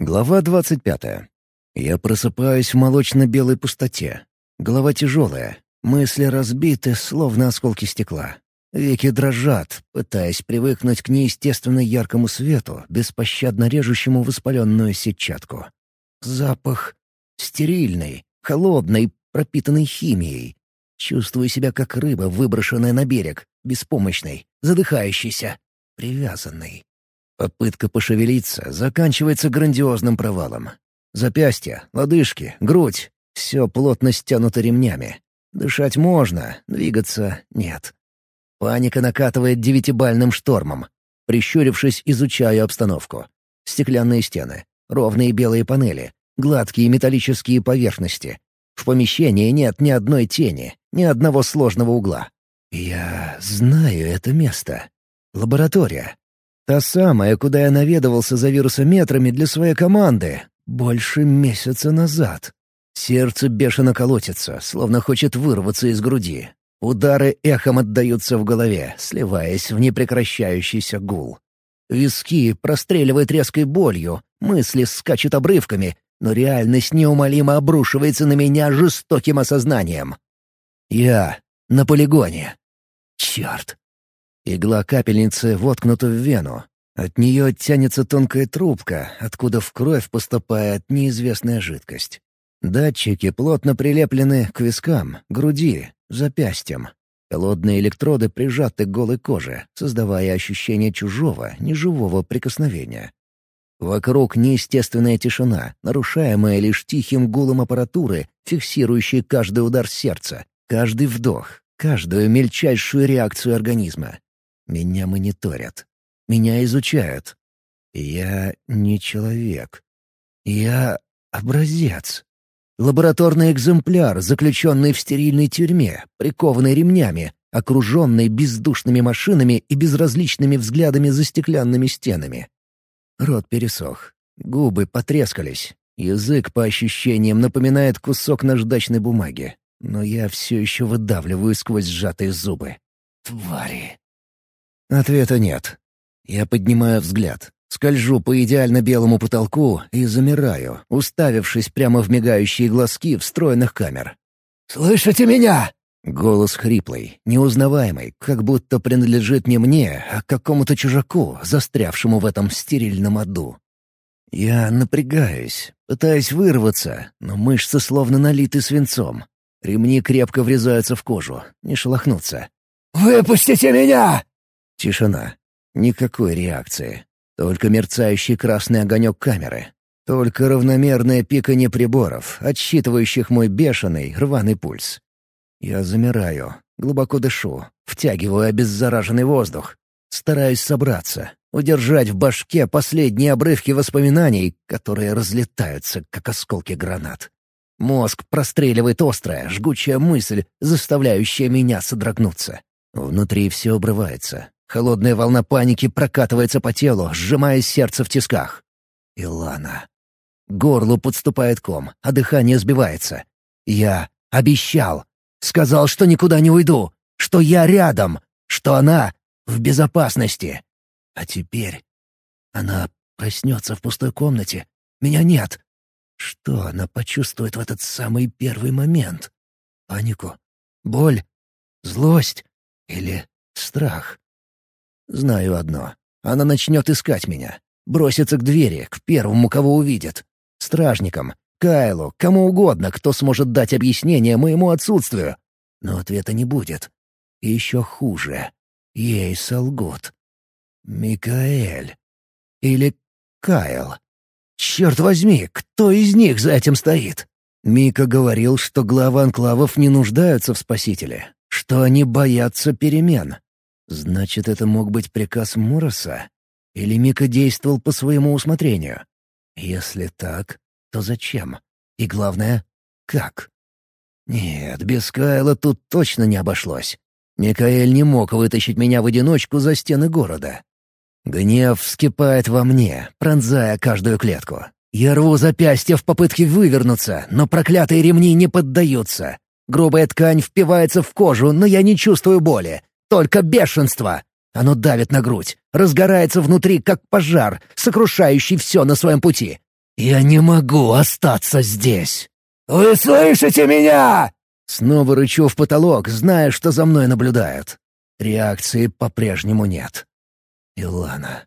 Глава двадцать пятая. Я просыпаюсь в молочно-белой пустоте. Голова тяжелая, мысли разбиты, словно осколки стекла. Веки дрожат, пытаясь привыкнуть к неестественно яркому свету, беспощадно режущему воспаленную сетчатку. Запах стерильный, холодный, пропитанный химией. Чувствую себя как рыба, выброшенная на берег, беспомощной, задыхающейся, привязанной. Попытка пошевелиться заканчивается грандиозным провалом. Запястья, лодыжки, грудь — все плотно стянуто ремнями. Дышать можно, двигаться — нет. Паника накатывает девятибальным штормом. Прищурившись, изучаю обстановку. Стеклянные стены, ровные белые панели, гладкие металлические поверхности. В помещении нет ни одной тени, ни одного сложного угла. Я знаю это место. Лаборатория. Та самая, куда я наведывался за вирусометрами для своей команды. Больше месяца назад. Сердце бешено колотится, словно хочет вырваться из груди. Удары эхом отдаются в голове, сливаясь в непрекращающийся гул. Виски простреливает резкой болью, мысли скачут обрывками, но реальность неумолимо обрушивается на меня жестоким осознанием. Я на полигоне. Черт! Игла капельницы воткнута в вену. От нее тянется тонкая трубка, откуда в кровь поступает неизвестная жидкость. Датчики плотно прилеплены к вискам, груди, запястьям. Холодные электроды прижаты к голой коже, создавая ощущение чужого, неживого прикосновения. Вокруг неестественная тишина, нарушаемая лишь тихим гулом аппаратуры, фиксирующей каждый удар сердца, каждый вдох, каждую мельчайшую реакцию организма. Меня мониторят. Меня изучают. Я не человек. Я образец. Лабораторный экземпляр, заключенный в стерильной тюрьме, прикованный ремнями, окруженный бездушными машинами и безразличными взглядами за стеклянными стенами. Рот пересох, губы потрескались, язык, по ощущениям, напоминает кусок наждачной бумаги, но я все еще выдавливаю сквозь сжатые зубы. Твари! Ответа нет. Я поднимаю взгляд, скольжу по идеально белому потолку и замираю, уставившись прямо в мигающие глазки встроенных камер. «Слышите меня?» Голос хриплый, неузнаваемый, как будто принадлежит не мне, а какому-то чужаку, застрявшему в этом стерильном аду. Я напрягаюсь, пытаясь вырваться, но мышцы словно налиты свинцом. Ремни крепко врезаются в кожу, не шелохнуться. «Выпустите меня!» Тишина. Никакой реакции. Только мерцающий красный огонек камеры. Только равномерное пиканье приборов, отсчитывающих мой бешеный, рваный пульс. Я замираю, глубоко дышу, втягиваю обеззараженный воздух. Стараюсь собраться, удержать в башке последние обрывки воспоминаний, которые разлетаются, как осколки гранат. Мозг простреливает острая, жгучая мысль, заставляющая меня содрогнуться. Внутри все обрывается, Холодная волна паники прокатывается по телу, сжимая сердце в тисках. Илана. Горлу подступает ком, а дыхание сбивается. Я обещал. Сказал, что никуда не уйду, что я рядом, что она в безопасности. А теперь она проснется в пустой комнате. Меня нет. Что она почувствует в этот самый первый момент? Панику? Боль? Злость? Или страх? Знаю одно. Она начнет искать меня. Бросится к двери, к первому, кого увидит. Стражникам, Кайлу, кому угодно, кто сможет дать объяснение моему отсутствию. Но ответа не будет. И еще хуже. Ей солгут. Микаэль. Или Кайл. Черт возьми, кто из них за этим стоит? Мика говорил, что главы анклавов не нуждаются в спасителе, что они боятся перемен. Значит, это мог быть приказ Муроса? Или Мика действовал по своему усмотрению? Если так, то зачем? И главное, как? Нет, без Кайла тут точно не обошлось. Микаэль не мог вытащить меня в одиночку за стены города. Гнев вскипает во мне, пронзая каждую клетку. Я рву запястье в попытке вывернуться, но проклятые ремни не поддаются. Грубая ткань впивается в кожу, но я не чувствую боли. Только бешенство! Оно давит на грудь, разгорается внутри, как пожар, сокрушающий все на своем пути. Я не могу остаться здесь. «Вы слышите меня?» Снова рычу в потолок, зная, что за мной наблюдают. Реакции по-прежнему нет. Илана.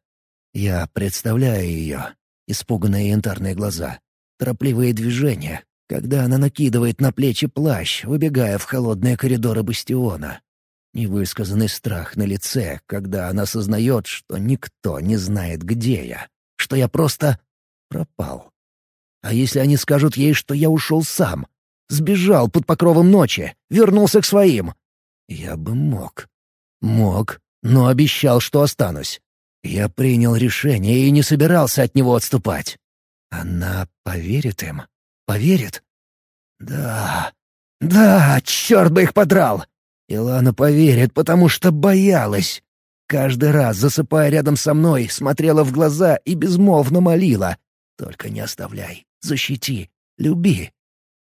Я представляю ее. Испуганные янтарные глаза. Торопливые движения, когда она накидывает на плечи плащ, выбегая в холодные коридоры бастиона. Невысказанный страх на лице, когда она осознает, что никто не знает, где я, что я просто пропал. А если они скажут ей, что я ушел сам, сбежал под покровом ночи, вернулся к своим? Я бы мог. Мог, но обещал, что останусь. Я принял решение и не собирался от него отступать. Она поверит им? Поверит? Да, да, черт бы их подрал! Илана поверит, потому что боялась. Каждый раз, засыпая рядом со мной, смотрела в глаза и безмолвно молила. «Только не оставляй, защити, люби».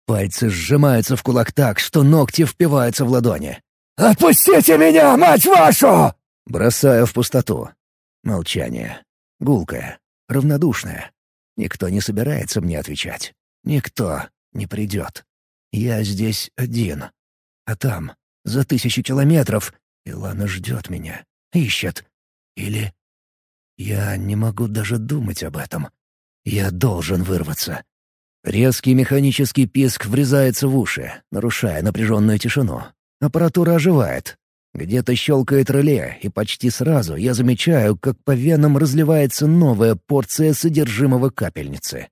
Пальцы сжимаются в кулак так, что ногти впиваются в ладони. «Отпустите меня, мать вашу!» Бросаю в пустоту. Молчание. Гулкое. Равнодушное. Никто не собирается мне отвечать. Никто не придет. Я здесь один. А там, за тысячи километров, Илана ждет меня. Ищет. Или... Я не могу даже думать об этом. Я должен вырваться. Резкий механический писк врезается в уши, нарушая напряженную тишину. Аппаратура оживает. Где-то щелкает реле, и почти сразу я замечаю, как по венам разливается новая порция содержимого капельницы.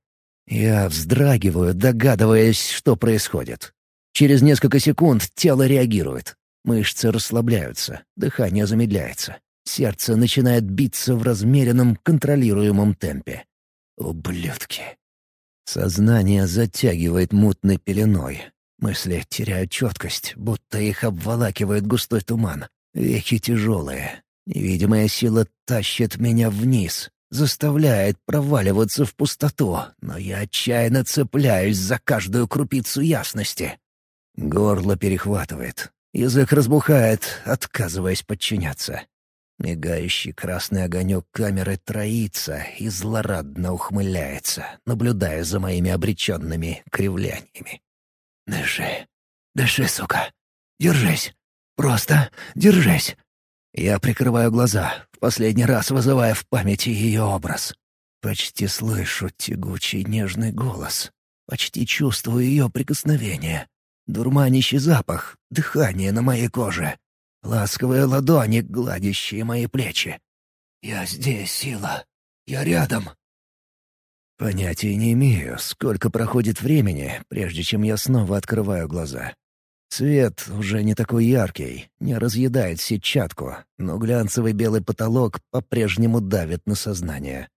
Я вздрагиваю, догадываясь, что происходит. Через несколько секунд тело реагирует. Мышцы расслабляются, дыхание замедляется. Сердце начинает биться в размеренном, контролируемом темпе. Ублюдки. Сознание затягивает мутной пеленой, Мысли теряют четкость, будто их обволакивает густой туман. Веки тяжелые. Невидимая сила тащит меня вниз, заставляет проваливаться в пустоту, но я отчаянно цепляюсь за каждую крупицу ясности. Горло перехватывает. Язык разбухает, отказываясь подчиняться. Мигающий красный огонек камеры троится и злорадно ухмыляется, наблюдая за моими обреченными кривляниями. «Дыши, дыши, сука. Держись. Просто держись». Я прикрываю глаза, в последний раз вызывая в памяти ее образ. Почти слышу тягучий нежный голос. Почти чувствую ее прикосновение. Дурманящий запах, дыхание на моей коже. Ласковые ладони, гладящие мои плечи. «Я здесь, Сила. Я рядом. Понятия не имею, сколько проходит времени, прежде чем я снова открываю глаза. Свет уже не такой яркий, не разъедает сетчатку, но глянцевый белый потолок по-прежнему давит на сознание.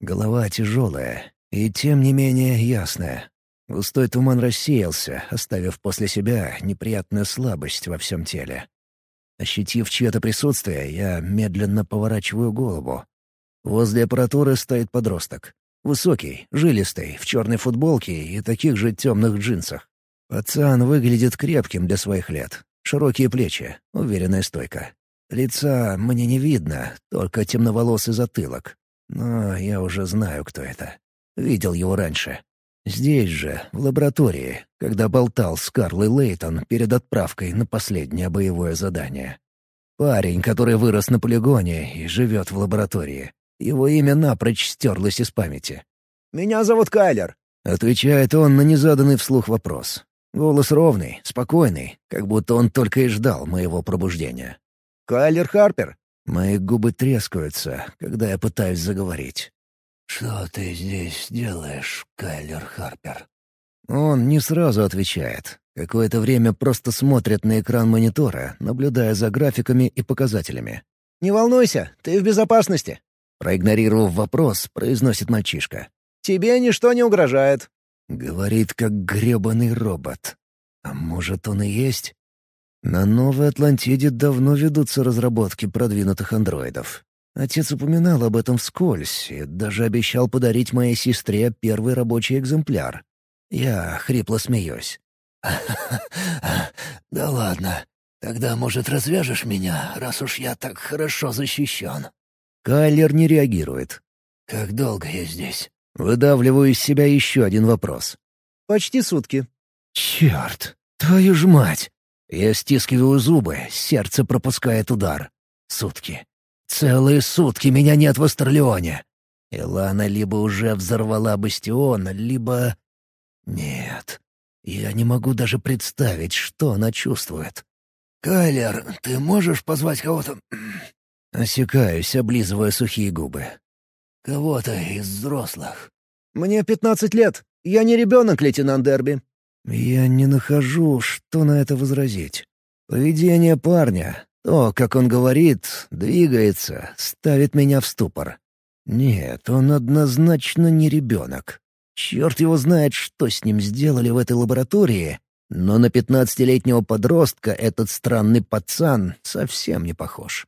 Голова тяжелая и, тем не менее, ясная. Густой туман рассеялся, оставив после себя неприятную слабость во всем теле. Ощутив чье-то присутствие, я медленно поворачиваю голову. Возле аппаратуры стоит подросток. Высокий, жилистый, в черной футболке и таких же темных джинсах. Пацан выглядит крепким для своих лет. Широкие плечи, уверенная стойка. Лица мне не видно, только темноволосый затылок. Но я уже знаю, кто это. Видел его раньше. Здесь же, в лаборатории, когда болтал с Карлой Лейтон перед отправкой на последнее боевое задание. Парень, который вырос на полигоне и живет в лаборатории. Его имя напрочь стерлось из памяти. «Меня зовут Кайлер», — отвечает он на незаданный вслух вопрос. Голос ровный, спокойный, как будто он только и ждал моего пробуждения. «Кайлер Харпер». Мои губы трескаются, когда я пытаюсь заговорить. «Что ты здесь делаешь, Кайлер Харпер?» Он не сразу отвечает. Какое-то время просто смотрит на экран монитора, наблюдая за графиками и показателями. «Не волнуйся, ты в безопасности», Проигнорировав вопрос, произносит мальчишка. «Тебе ничто не угрожает». Говорит, как гребаный робот. А может, он и есть? На Новой Атлантиде давно ведутся разработки продвинутых андроидов. Отец упоминал об этом вскользь и даже обещал подарить моей сестре первый рабочий экземпляр. Я хрипло смеюсь. «Да ладно. Тогда, может, развяжешь меня, раз уж я так хорошо защищен?» Кайлер не реагирует. «Как долго я здесь?» Выдавливаю из себя еще один вопрос. «Почти сутки». «Черт! Твою ж мать!» Я стискиваю зубы, сердце пропускает удар. Сутки. Целые сутки меня нет в Астерлеоне. Илана либо уже взорвала бастион, либо... Нет. Я не могу даже представить, что она чувствует. «Кайлер, ты можешь позвать кого-то...» Осекаюсь, облизывая сухие губы. «Кого-то из взрослых». «Мне пятнадцать лет. Я не ребенок, лейтенант Дерби». Я не нахожу, что на это возразить. Поведение парня, то, как он говорит, двигается, ставит меня в ступор. Нет, он однозначно не ребенок. Черт его знает, что с ним сделали в этой лаборатории, но на пятнадцатилетнего подростка этот странный пацан совсем не похож.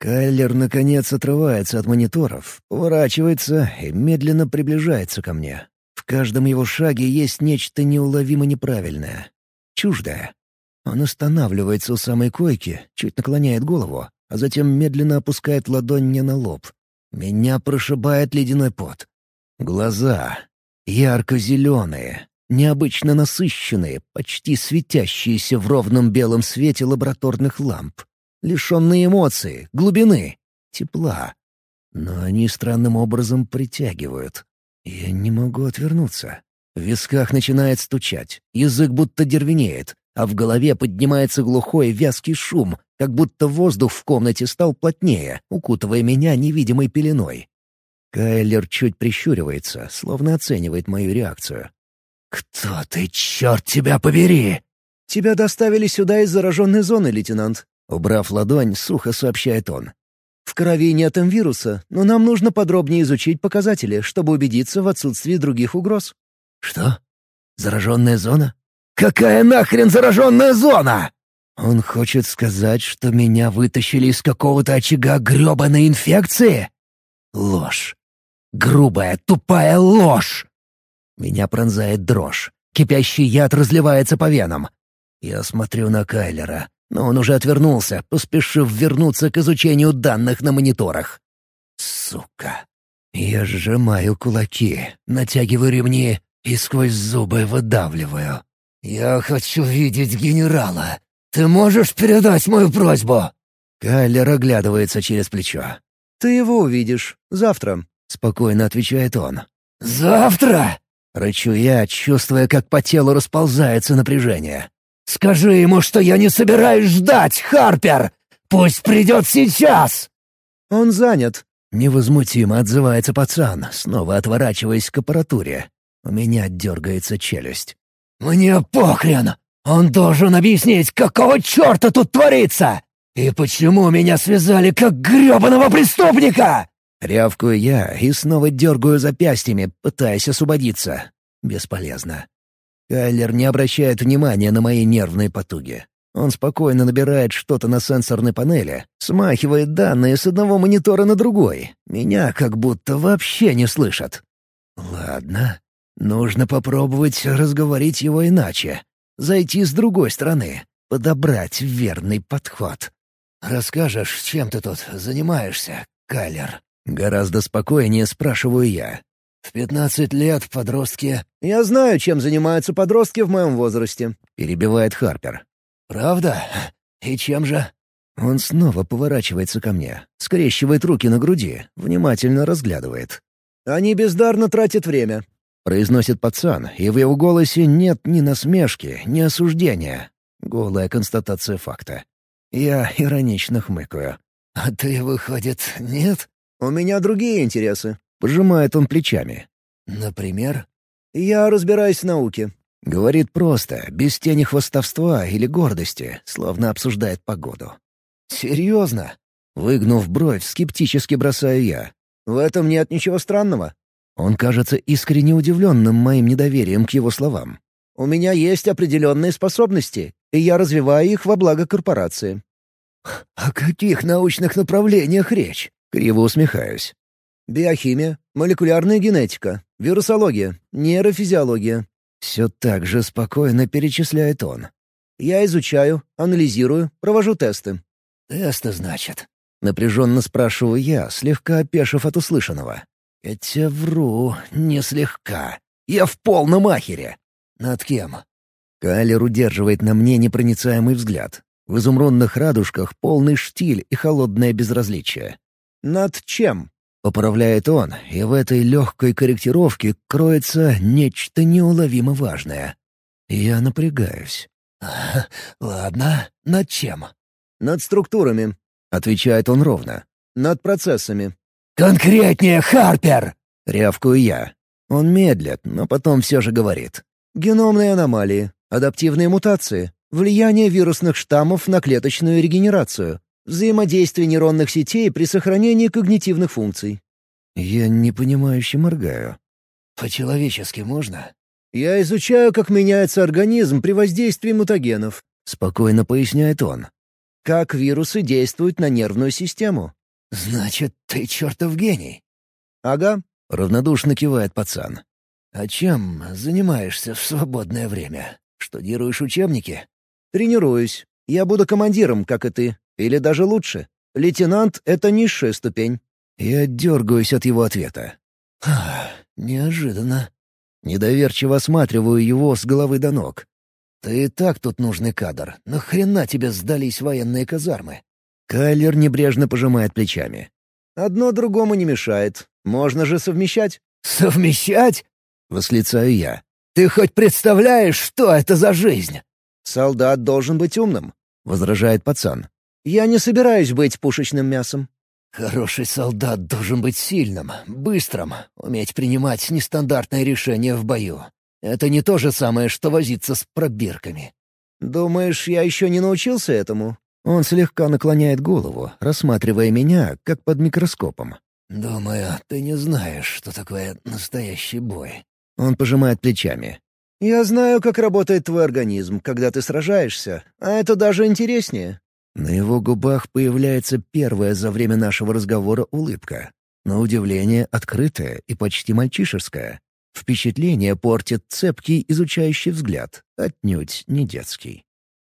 Кайлер, наконец, отрывается от мониторов, поворачивается и медленно приближается ко мне. В каждом его шаге есть нечто неуловимо неправильное, чуждое. Он останавливается у самой койки, чуть наклоняет голову, а затем медленно опускает ладонь мне на лоб. Меня прошибает ледяной пот. Глаза ярко-зеленые, необычно насыщенные, почти светящиеся в ровном белом свете лабораторных ламп, лишенные эмоций, глубины, тепла. Но они странным образом притягивают. Я не могу отвернуться. В висках начинает стучать, язык будто дервенеет, а в голове поднимается глухой вязкий шум, как будто воздух в комнате стал плотнее, укутывая меня невидимой пеленой. Кайлер чуть прищуривается, словно оценивает мою реакцию. «Кто ты, черт тебя побери?» «Тебя доставили сюда из зараженной зоны, лейтенант», — убрав ладонь, сухо сообщает он. «В крови нет вируса, но нам нужно подробнее изучить показатели, чтобы убедиться в отсутствии других угроз». «Что? Зараженная зона? Какая нахрен зараженная зона?» Он хочет сказать, что меня вытащили из какого-то очага грёбаной инфекции? Ложь. Грубая, тупая ложь. Меня пронзает дрожь. Кипящий яд разливается по венам. Я смотрю на Кайлера, но он уже отвернулся, поспешив вернуться к изучению данных на мониторах. Сука. Я сжимаю кулаки, натягиваю ремни и сквозь зубы выдавливаю. «Я хочу видеть генерала. Ты можешь передать мою просьбу?» Кайлер оглядывается через плечо. «Ты его увидишь. Завтра», — спокойно отвечает он. «Завтра?» Рычу я, чувствуя, как по телу расползается напряжение. «Скажи ему, что я не собираюсь ждать, Харпер! Пусть придет сейчас!» «Он занят», — невозмутимо отзывается пацан, снова отворачиваясь к аппаратуре. У меня дергается челюсть. «Мне похрен! Он должен объяснить, какого черта тут творится! И почему меня связали как гребаного преступника!» Рявкую я и снова дергаю запястьями, пытаясь освободиться. Бесполезно. Кайлер не обращает внимания на мои нервные потуги. Он спокойно набирает что-то на сенсорной панели, смахивает данные с одного монитора на другой. Меня как будто вообще не слышат. Ладно, нужно попробовать разговорить его иначе. Зайти с другой стороны, подобрать верный подход. «Расскажешь, чем ты тут занимаешься, Кайлер?» Гораздо спокойнее спрашиваю я. «В пятнадцать лет подростки...» «Я знаю, чем занимаются подростки в моем возрасте», — перебивает Харпер. «Правда? И чем же?» Он снова поворачивается ко мне, скрещивает руки на груди, внимательно разглядывает. «Они бездарно тратят время», — произносит пацан, и в его голосе нет ни насмешки, ни осуждения. Голая констатация факта. Я иронично хмыкаю. «А ты, выходит, нет?» «У меня другие интересы», — пожимает он плечами. «Например?» «Я разбираюсь в науке». Говорит просто, без тени хвостовства или гордости, словно обсуждает погоду. «Серьезно?» Выгнув бровь, скептически бросаю я. «В этом нет ничего странного». Он кажется искренне удивленным моим недоверием к его словам. «У меня есть определенные способности, и я развиваю их во благо корпорации». «О каких научных направлениях речь?» Криво усмехаюсь. Биохимия, молекулярная генетика, вирусология, нейрофизиология. Все так же спокойно перечисляет он. Я изучаю, анализирую, провожу тесты. «Тесты, значит?» Напряженно спрашиваю я, слегка опешив от услышанного. Хотя вру не слегка. Я в полном ахере. Над кем? Кайлер удерживает на мне непроницаемый взгляд. В изумрудных радужках полный штиль и холодное безразличие. «Над чем?» — поправляет он, и в этой легкой корректировке кроется нечто неуловимо важное. Я напрягаюсь. «Ладно, над чем?» «Над структурами», — отвечает он ровно. «Над процессами». «Конкретнее, Харпер!» — рявкаю я. Он медлит, но потом все же говорит. «Геномные аномалии, адаптивные мутации, влияние вирусных штаммов на клеточную регенерацию, взаимодействие нейронных сетей при сохранении когнитивных функций». Я непонимающе моргаю. «По-человечески можно?» «Я изучаю, как меняется организм при воздействии мутагенов», — спокойно поясняет он. «Как вирусы действуют на нервную систему». «Значит, ты чертов гений». «Ага», — равнодушно кивает пацан. «А чем занимаешься в свободное время? Штудируешь учебники?» «Тренируюсь. Я буду командиром, как и ты. Или даже лучше. Лейтенант — это низшая ступень». Я дергаюсь от его ответа. «Неожиданно». Недоверчиво осматриваю его с головы до ног. «Ты и так тут нужный кадр. Нахрена тебе сдались военные казармы?» Кайлер небрежно пожимает плечами. «Одно другому не мешает. Можно же совмещать». «Совмещать?» — восклицаю я. «Ты хоть представляешь, что это за жизнь?» «Солдат должен быть умным», — возражает пацан. «Я не собираюсь быть пушечным мясом». Хороший солдат должен быть сильным, быстрым, уметь принимать нестандартные решения в бою. Это не то же самое, что возиться с пробирками. «Думаешь, я еще не научился этому?» Он слегка наклоняет голову, рассматривая меня, как под микроскопом. «Думаю, ты не знаешь, что такое настоящий бой». Он пожимает плечами. «Я знаю, как работает твой организм, когда ты сражаешься, а это даже интереснее. На его губах появляется первая за время нашего разговора улыбка. На удивление открытая и почти мальчишеская. Впечатление портит цепкий изучающий взгляд, отнюдь не детский.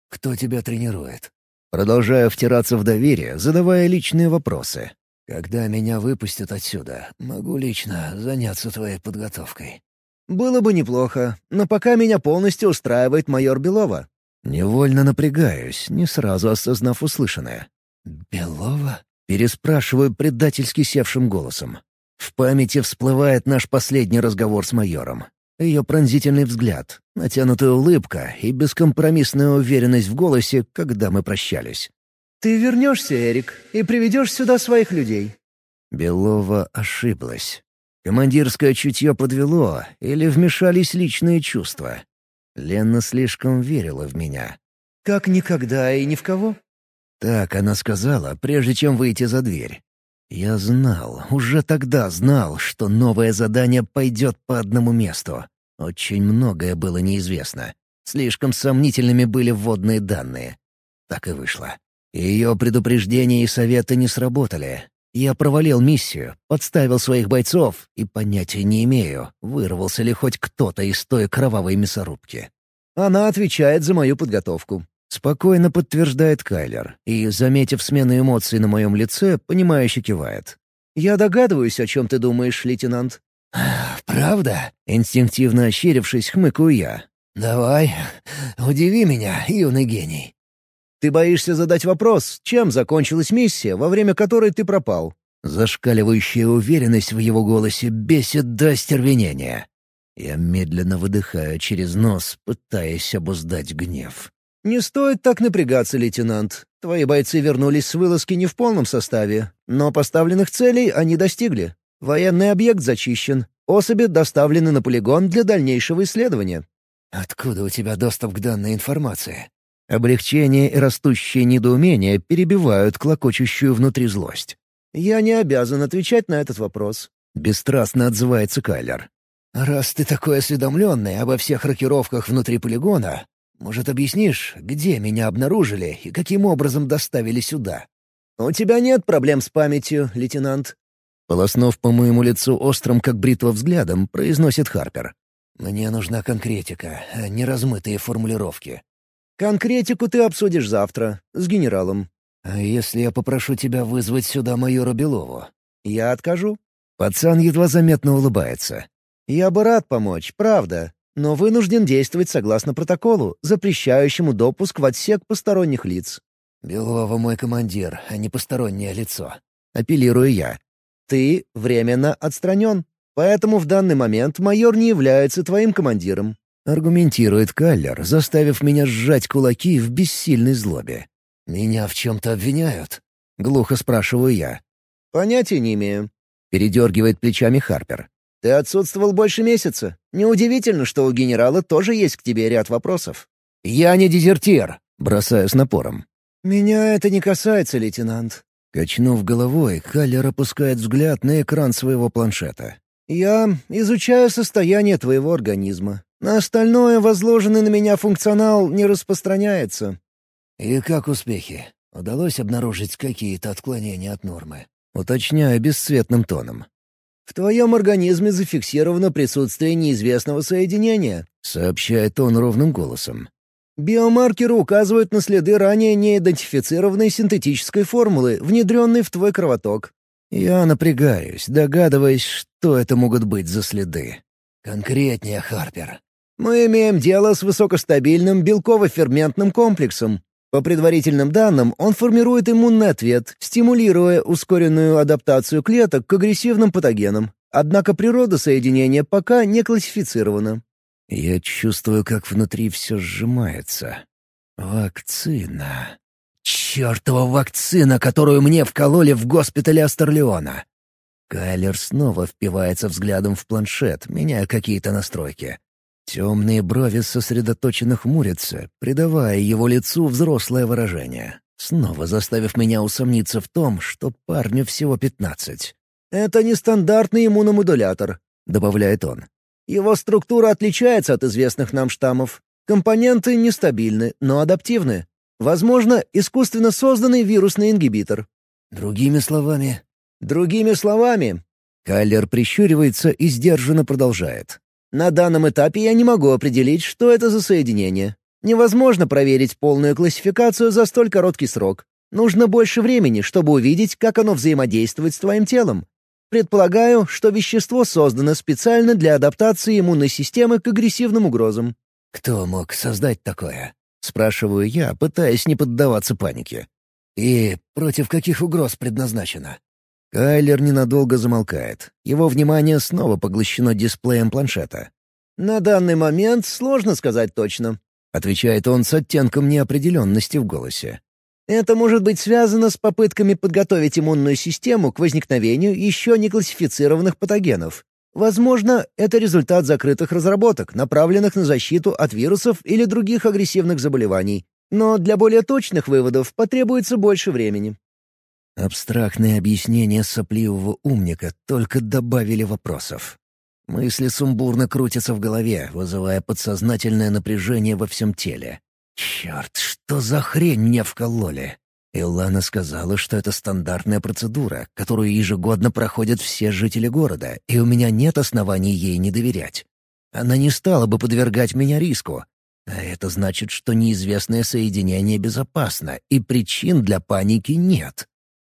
«Кто тебя тренирует?» Продолжаю втираться в доверие, задавая личные вопросы. «Когда меня выпустят отсюда, могу лично заняться твоей подготовкой». «Было бы неплохо, но пока меня полностью устраивает майор Белова. Невольно напрягаюсь, не сразу осознав услышанное. «Белова?» — переспрашиваю предательски севшим голосом. В памяти всплывает наш последний разговор с майором. Ее пронзительный взгляд, натянутая улыбка и бескомпромиссная уверенность в голосе, когда мы прощались. «Ты вернешься, Эрик, и приведешь сюда своих людей». Белова ошиблась. Командирское чутье подвело или вмешались личные чувства. Лена слишком верила в меня. «Как никогда и ни в кого?» Так она сказала, прежде чем выйти за дверь. Я знал, уже тогда знал, что новое задание пойдет по одному месту. Очень многое было неизвестно. Слишком сомнительными были вводные данные. Так и вышло. Ее предупреждения и советы не сработали. Я провалил миссию, подставил своих бойцов и понятия не имею, вырвался ли хоть кто-то из той кровавой мясорубки. Она отвечает за мою подготовку. Спокойно подтверждает Кайлер и, заметив смену эмоций на моем лице, понимающе кивает. «Я догадываюсь, о чем ты думаешь, лейтенант». «Правда?» — инстинктивно ощерившись, хмыкаю я. «Давай, удиви меня, юный гений». Ты боишься задать вопрос, чем закончилась миссия, во время которой ты пропал?» Зашкаливающая уверенность в его голосе бесит до остервенения. Я медленно выдыхаю через нос, пытаясь обуздать гнев. «Не стоит так напрягаться, лейтенант. Твои бойцы вернулись с вылазки не в полном составе, но поставленных целей они достигли. Военный объект зачищен, особи доставлены на полигон для дальнейшего исследования». «Откуда у тебя доступ к данной информации?» Облегчение и растущее недоумение перебивают клокочущую внутри злость. «Я не обязан отвечать на этот вопрос», — бесстрастно отзывается Кайлер. «Раз ты такой осведомленный обо всех рокировках внутри полигона, может, объяснишь, где меня обнаружили и каким образом доставили сюда?» «У тебя нет проблем с памятью, лейтенант». Полоснув по моему лицу острым, как бритва взглядом, произносит Харпер. «Мне нужна конкретика, а не размытые формулировки. Конкретику ты обсудишь завтра, с генералом. А если я попрошу тебя вызвать сюда майора Белову? Я откажу. Пацан едва заметно улыбается. «Я бы рад помочь, правда, но вынужден действовать согласно протоколу, запрещающему допуск в отсек посторонних лиц». «Белова мой командир, а не постороннее лицо», — апеллирую я. «Ты временно отстранен, поэтому в данный момент майор не является твоим командиром», — аргументирует Каллер, заставив меня сжать кулаки в бессильной злобе. «Меня в чем-то обвиняют?» — глухо спрашиваю я. «Понятия не имею», — передергивает плечами Харпер. «Ты отсутствовал больше месяца. Неудивительно, что у генерала тоже есть к тебе ряд вопросов». «Я не дезертир», — бросаю с напором. «Меня это не касается, лейтенант». Качнув головой, Каллер опускает взгляд на экран своего планшета. «Я изучаю состояние твоего организма. На остальное возложенный на меня функционал не распространяется». «И как успехи? Удалось обнаружить какие-то отклонения от нормы?» Уточняю бесцветным тоном. «В твоем организме зафиксировано присутствие неизвестного соединения», — сообщает он ровным голосом. «Биомаркеры указывают на следы ранее неидентифицированной синтетической формулы, внедренной в твой кровоток». Я напрягаюсь, догадываясь, что это могут быть за следы. «Конкретнее, Харпер». «Мы имеем дело с высокостабильным белково-ферментным комплексом, по предварительным данным, он формирует иммунный ответ, стимулируя ускоренную адаптацию клеток к агрессивным патогенам. Однако природа соединения пока не классифицирована. Я чувствую, как внутри все сжимается. Вакцина. Чёртова вакцина, которую мне вкололи в госпитале Астерлеона. Кайлер снова впивается взглядом в планшет, меняя какие-то настройки. Темные брови сосредоточенно хмурятся, придавая его лицу взрослое выражение, снова заставив меня усомниться в том, что парню всего пятнадцать. «Это нестандартный иммуномодулятор», — добавляет он. «Его структура отличается от известных нам штаммов. Компоненты нестабильны, но адаптивны. Возможно, искусственно созданный вирусный ингибитор». «Другими словами?» «Другими словами». Каллер прищуривается и сдержанно продолжает. На данном этапе я не могу определить, что это за соединение. Невозможно проверить полную классификацию за столь короткий срок. Нужно больше времени, чтобы увидеть, как оно взаимодействует с твоим телом. Предполагаю, что вещество создано специально для адаптации иммунной системы к агрессивным угрозам. «Кто мог создать такое?» — спрашиваю я, пытаясь не поддаваться панике. «И против каких угроз предназначено?» Кайлер ненадолго замолкает. Его внимание снова поглощено дисплеем планшета. «На данный момент сложно сказать точно», — отвечает он с оттенком неопределенности в голосе. «Это может быть связано с попытками подготовить иммунную систему к возникновению еще не классифицированных патогенов. Возможно, это результат закрытых разработок, направленных на защиту от вирусов или других агрессивных заболеваний. Но для более точных выводов потребуется больше времени». Абстрактные объяснения сопливого умника только добавили вопросов. Мысли сумбурно крутятся в голове, вызывая подсознательное напряжение во всем теле. «Черт, что за хрень мне вкололи?» Илана сказала, что это стандартная процедура, которую ежегодно проходят все жители города, и у меня нет оснований ей не доверять. Она не стала бы подвергать меня риску. А это значит, что неизвестное соединение безопасно, и причин для паники нет.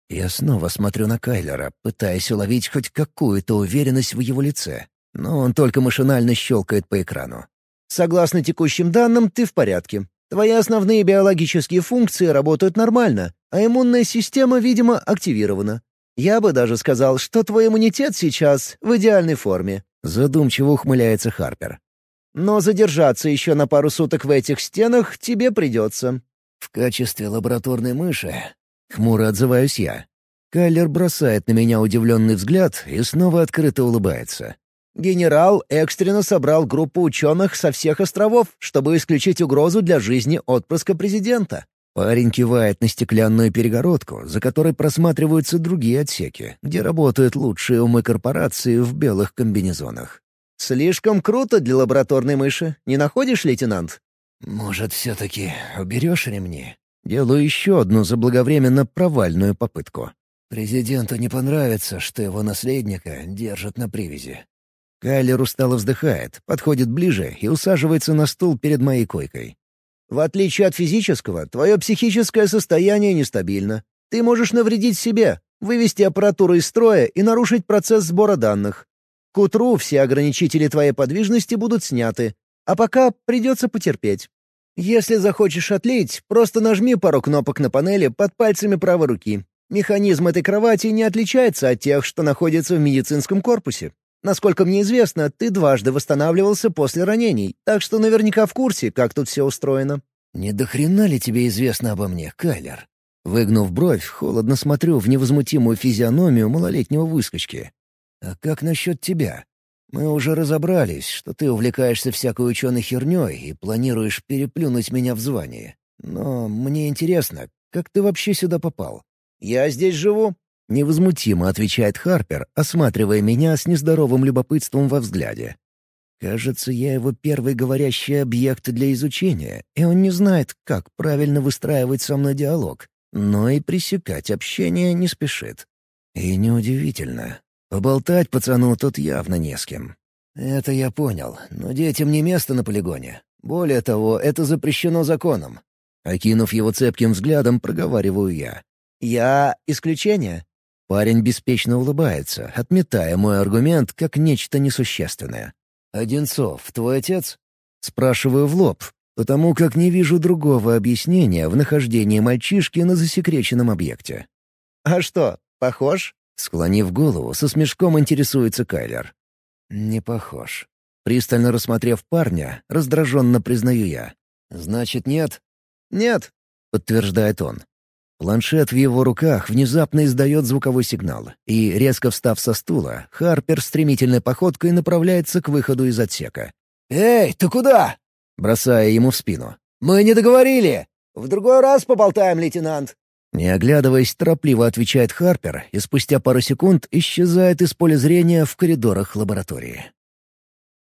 Я снова смотрю на Кайлера, пытаясь уловить хоть какую-то уверенность в его лице, но он только машинально щелкает по экрану. «Согласно текущим данным, ты в порядке. Твои основные биологические функции работают нормально, а иммунная система, видимо, активирована. Я бы даже сказал, что твой иммунитет сейчас в идеальной форме». Задумчиво ухмыляется Харпер. «Но задержаться еще на пару суток в этих стенах тебе придется». «В качестве лабораторной мыши Хмуро отзываюсь я. Кайлер бросает на меня удивленный взгляд и снова открыто улыбается. Генерал экстренно собрал группу ученых со всех островов, чтобы исключить угрозу для жизни отпрыска президента. Парень кивает на стеклянную перегородку, за которой просматриваются другие отсеки, где работают лучшие умы корпорации в белых комбинезонах. «Слишком круто для лабораторной мыши, не находишь, лейтенант?» «Может, все-таки уберешь ремни?» Делаю еще одну заблаговременно провальную попытку. Президенту не понравится, что его наследника держат на привязи. Кайлер устало вздыхает, подходит ближе и усаживается на стул перед моей койкой. «В отличие от физического, твое психическое состояние нестабильно. Ты можешь навредить себе, вывести аппаратуру из строя и нарушить процесс сбора данных. К утру все ограничители твоей подвижности будут сняты, а пока придется потерпеть. Если захочешь отлить, просто нажми пару кнопок на панели под пальцами правой руки. Механизм этой кровати не отличается от тех, что находятся в медицинском корпусе. Насколько мне известно, ты дважды восстанавливался после ранений, так что наверняка в курсе, как тут все устроено». «Не до хрена ли тебе известно обо мне, Кайлер?» Выгнув бровь, холодно смотрю в невозмутимую физиономию малолетнего выскочки. «А как насчет тебя? Мы уже разобрались, что ты увлекаешься всякой ученой херней и планируешь переплюнуть меня в звании. Но мне интересно, как ты вообще сюда попал? «Я здесь живу», — невозмутимо отвечает Харпер, осматривая меня с нездоровым любопытством во взгляде. Кажется, я его первый говорящий объект для изучения, и он не знает, как правильно выстраивать со мной диалог, но и пресекать общение не спешит. И неудивительно. Поболтать пацану тут явно не с кем. Это я понял, но детям не место на полигоне. Более того, это запрещено законом. Окинув его цепким взглядом, проговариваю я. «Я исключение». Парень беспечно улыбается, отметая мой аргумент как нечто несущественное. «Одинцов, твой отец?» Спрашиваю в лоб, потому как не вижу другого объяснения в нахождении мальчишки на засекреченном объекте. «А что, похож?» Склонив голову, со смешком интересуется Кайлер. «Не похож». Пристально рассмотрев парня, раздраженно признаю я. «Значит, нет?» «Нет», — подтверждает он. Планшет в его руках внезапно издает звуковой сигнал, и, резко встав со стула, Харпер стремительной походкой направляется к выходу из отсека. «Эй, ты куда?» бросая ему в спину. «Мы не договорили! В другой раз поболтаем, лейтенант!» Не оглядываясь, торопливо отвечает Харпер и спустя пару секунд исчезает из поля зрения в коридорах лаборатории.